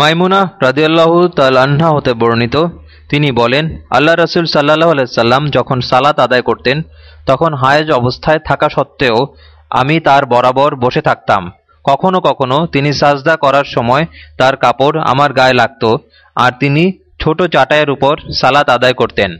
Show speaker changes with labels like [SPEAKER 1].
[SPEAKER 1] মাইমুনা রাজিয়াল্লাহু তাল্লাহা হতে বর্ণিত। তিনি বলেন আল্লাহ রসুল সাল্লাহ আলাইসাল্লাম যখন সালাত আদায় করতেন, তখন হায়েজ অবস্থায় থাকা সত্ত্বেও আমি তার বরাবর বসে থাকতাম। কখনো কখনো তিনি সাজদা করার সময় তার কাপড় আমার গায়ে লাগত, আর তিনি ছোট চাটাইয়ের উপর সালাত আদায় করতেন।